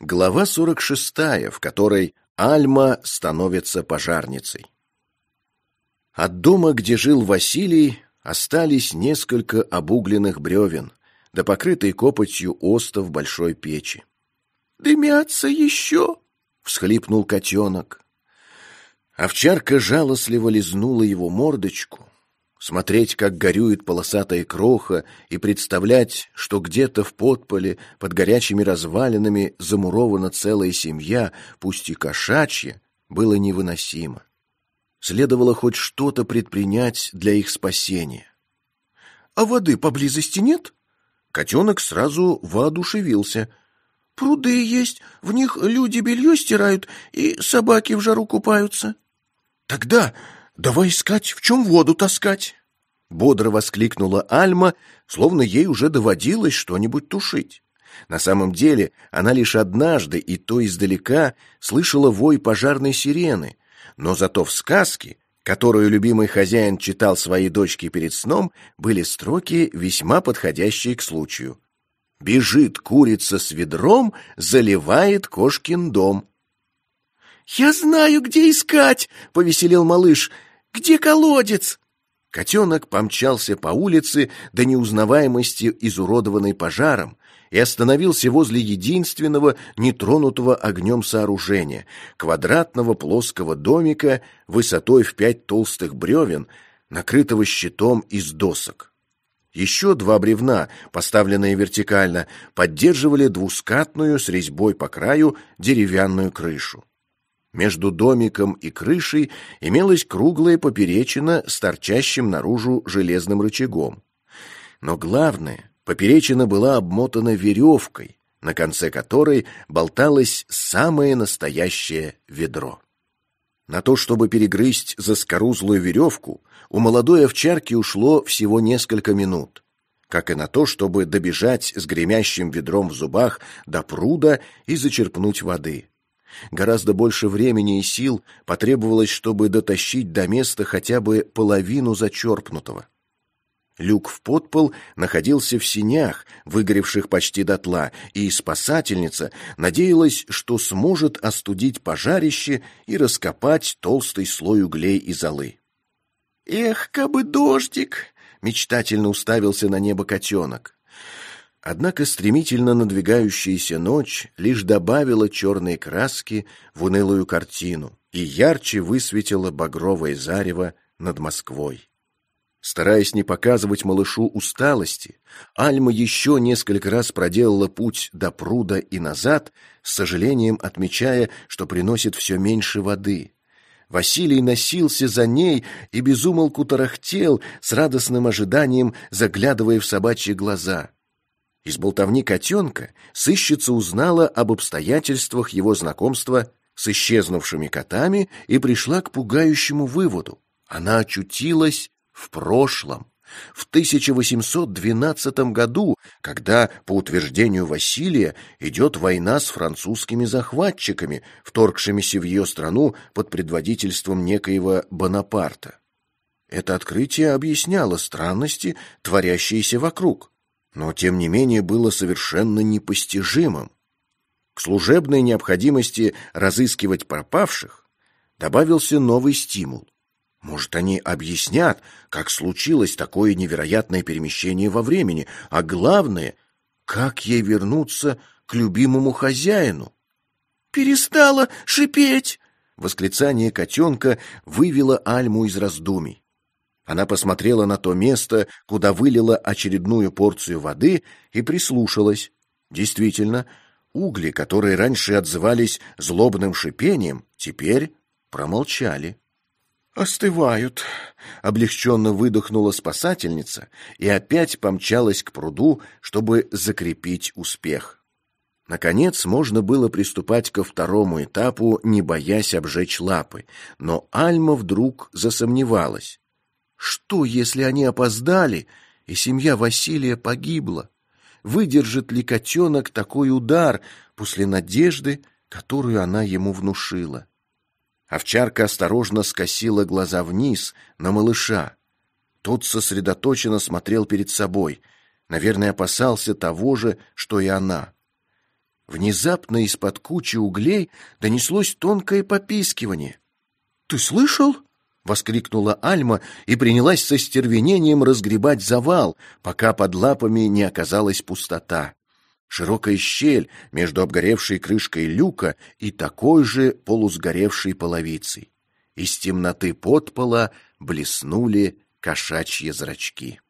Глава 46, в которой Альма становится пожарницей. От дома, где жил Василий, остались несколько обугленных бревен, да покрытый копотью остов большой печи. «Дымятся еще!» — всхлипнул котенок. Овчарка жалостливо лизнула его мордочку, Смотреть, как горюет полосатая кроха, и представлять, что где-то в подполе под горячими развалинами замурована целая семья, пусть и кошачья, было невыносимо. Следовало хоть что-то предпринять для их спасения. «А воды поблизости нет?» Котенок сразу воодушевился. «Пруды есть, в них люди белье стирают и собаки в жару купаются». «Тогда «Давай искать, в чем воду таскать?» Бодро воскликнула Альма, словно ей уже доводилось что-нибудь тушить. На самом деле она лишь однажды, и то издалека, слышала вой пожарной сирены, но зато в сказке, которую любимый хозяин читал своей дочке перед сном, были строки, весьма подходящие к случаю. «Бежит курица с ведром, заливает кошкин дом». «Я знаю, где искать!» — повеселел малыш — где колодец?» Котенок помчался по улице до неузнаваемости, изуродованной пожаром, и остановился возле единственного нетронутого огнем сооружения — квадратного плоского домика высотой в пять толстых бревен, накрытого щитом из досок. Еще два бревна, поставленные вертикально, поддерживали двускатную с резьбой по краю деревянную крышу. Между домиком и крышей имелась круглая поперечина с торчащим наружу железным рычагом. Но главное, поперечина была обмотана веревкой, на конце которой болталось самое настоящее ведро. На то, чтобы перегрызть заскорузлую веревку, у молодой овчарки ушло всего несколько минут, как и на то, чтобы добежать с гремящим ведром в зубах до пруда и зачерпнуть воды. Гораздо больше времени и сил потребовалось, чтобы дотащить до места хотя бы половину зачерпнутого. Люк в подпол находился в синях, выгоревших почти дотла, и спасательница надеялась, что сможет остудить пожарище и раскопать толстый слой углей и золы. «Эх, кабы дождик!» — мечтательно уставился на небо котенок. Однако стремительно надвигающаяся ночь лишь добавила черной краски в унылую картину и ярче высветила багровое зарево над Москвой. Стараясь не показывать малышу усталости, Альма еще несколько раз проделала путь до пруда и назад, с сожалением отмечая, что приносит все меньше воды. Василий носился за ней и безумолку тарахтел, с радостным ожиданием заглядывая в собачьи глаза — из болтовни котенка сыщица узнала об обстоятельствах его знакомства с исчезнувшими котами и пришла к пугающему выводу. Она очутилась в прошлом, в 1812 году, когда, по утверждению Василия, идет война с французскими захватчиками, вторгшимися в ее страну под предводительством некоего Бонапарта. Это открытие объясняло странности, творящиеся вокруг но тем не менее было совершенно непостижимым. К служебной необходимости разыскивать пропавших добавился новый стимул. Может, они объяснят, как случилось такое невероятное перемещение во времени, а главное, как ей вернуться к любимому хозяину. «Перестала шипеть!» Восклицание котенка вывело Альму из раздумий. Она посмотрела на то место, куда вылила очередную порцию воды и прислушалась. Действительно, угли, которые раньше отзывались злобным шипением, теперь промолчали. «Остывают», — облегченно выдохнула спасательница и опять помчалась к пруду, чтобы закрепить успех. Наконец можно было приступать ко второму этапу, не боясь обжечь лапы, но Альма вдруг засомневалась. Что, если они опоздали, и семья Василия погибла? Выдержит ли котенок такой удар после надежды, которую она ему внушила? Овчарка осторожно скосила глаза вниз на малыша. Тот сосредоточенно смотрел перед собой, наверное, опасался того же, что и она. Внезапно из-под кучи углей донеслось тонкое попискивание. «Ты слышал?» — воскликнула Альма и принялась со стервенением разгребать завал, пока под лапами не оказалась пустота. Широкая щель между обгоревшей крышкой люка и такой же полусгоревшей половицей. Из темноты подпола блеснули кошачьи зрачки.